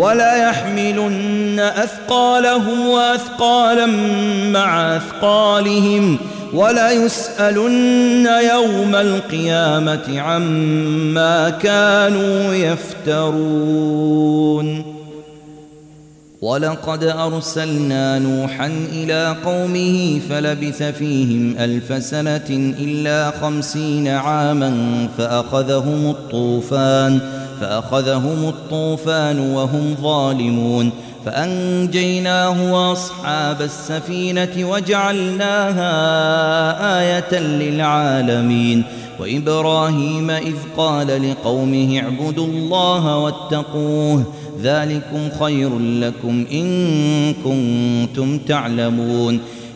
ولا يحملن أثقالهم وأثقالا مع أثقالهم ولا يسألن يوم القيامة عما كانوا يفترون. ولقد أرسلنا نوحا إلى قومه فلبث فيهم ألف سنة إلا خمسين عاما فأخذهم الطوفان فأخذهم الطوفان وهم ظالمون فأنجيناه وأصحاب السفينة وجعلناها آية للعالمين وإبراهيم إذ قال لقومه اعبدوا الله واتقوه ذلكم خير لكم إن كنتم تعلمون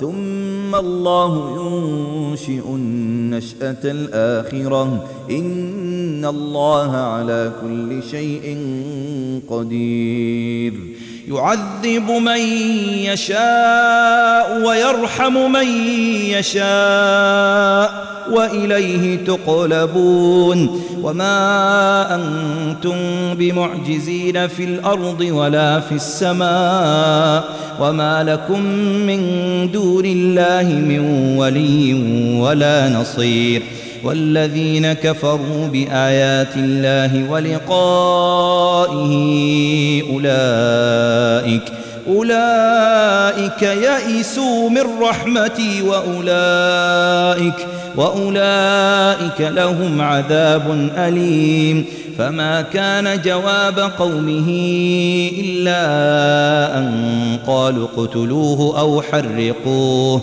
ثم الله ينشئ النشأة الآخرة. إن الله على كل شيء قدير. يعذب من يشاء ويرحم من يشاء وإليه تقلبون وما أنتم بمعجزين في الأرض ولا في السماء وما لكم من دون الله من ولي ولا نصير والذين كفروا بآيات الله ولقائه أولئك أولئك يئسوا من رحمتي وأولئك وأولئك لهم عذاب أليم فما كان جواب قومه إلا أن قالوا اقتلوه أو حرقوه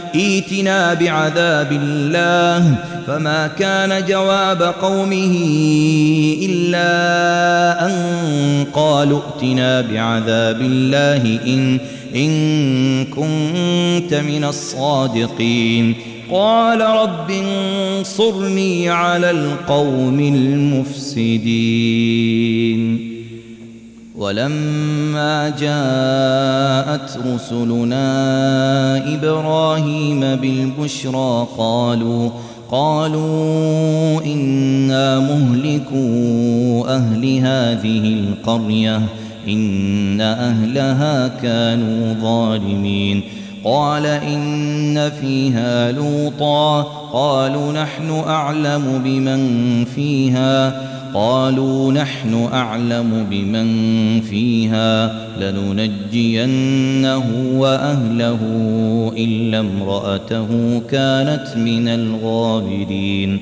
ائتنا بعذاب الله فما كان جواب قومه إلا أن قالوا ائتنا بعذاب الله إن, إن كنت من الصادقين. قال رب انصرني على القوم المفسدين. ولما جاءت رسلنا إبراهيم بالبشرى قالوا قالوا إنا مهلكوا أهل هذه القرية إن أهلها كانوا ظالمين. قال إن فيها لوطا قالوا نحن أعلم بمن فيها قالوا نحن أعلم بمن فيها لننجينه وأهله إلا امرأته كانت من الغابرين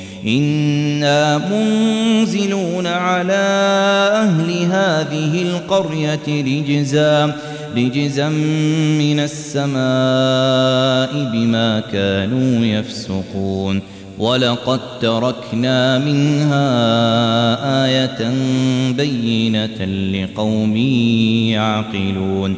إنا منزلون على أهل هذه القرية رجزا رجزا من السماء بما كانوا يفسقون. ولقد تركنا منها آية بينة لقوم يعقلون.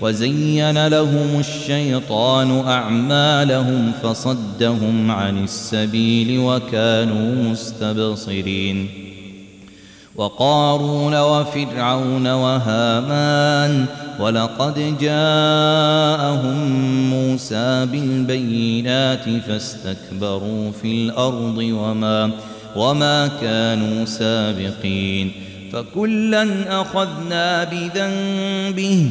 وزين لهم الشيطان أعمالهم فصدهم عن السبيل وكانوا مستبصرين. وقارون وفرعون وهامان ولقد جاءهم موسى بالبينات فاستكبروا في الأرض وما وما كانوا سابقين. فكلا أخذنا بذنبه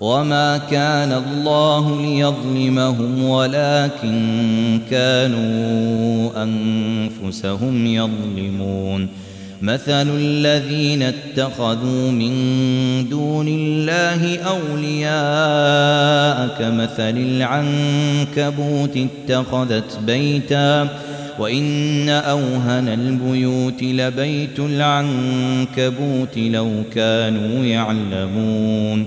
وما كان الله ليظلمهم ولكن كانوا أنفسهم يظلمون مثل الذين اتخذوا من دون الله أولياء كمثل العنكبوت اتخذت بيتا وإن أوهن البيوت لبيت العنكبوت لو كانوا يعلمون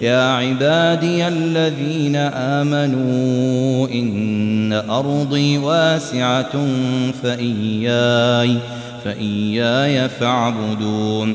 يا عبادي الذين آمنوا إن أرضي واسعة فإياي فإياي فاعبدون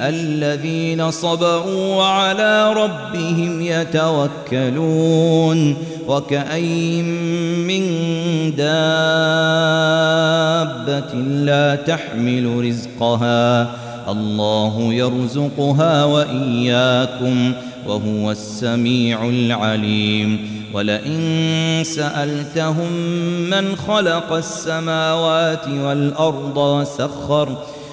الذين صبروا وعلى ربهم يتوكلون وكأي من دابة لا تحمل رزقها. الله يرزقها وإياكم وهو السميع العليم. ولئن سألتهم من خلق السماوات والأرض وسخر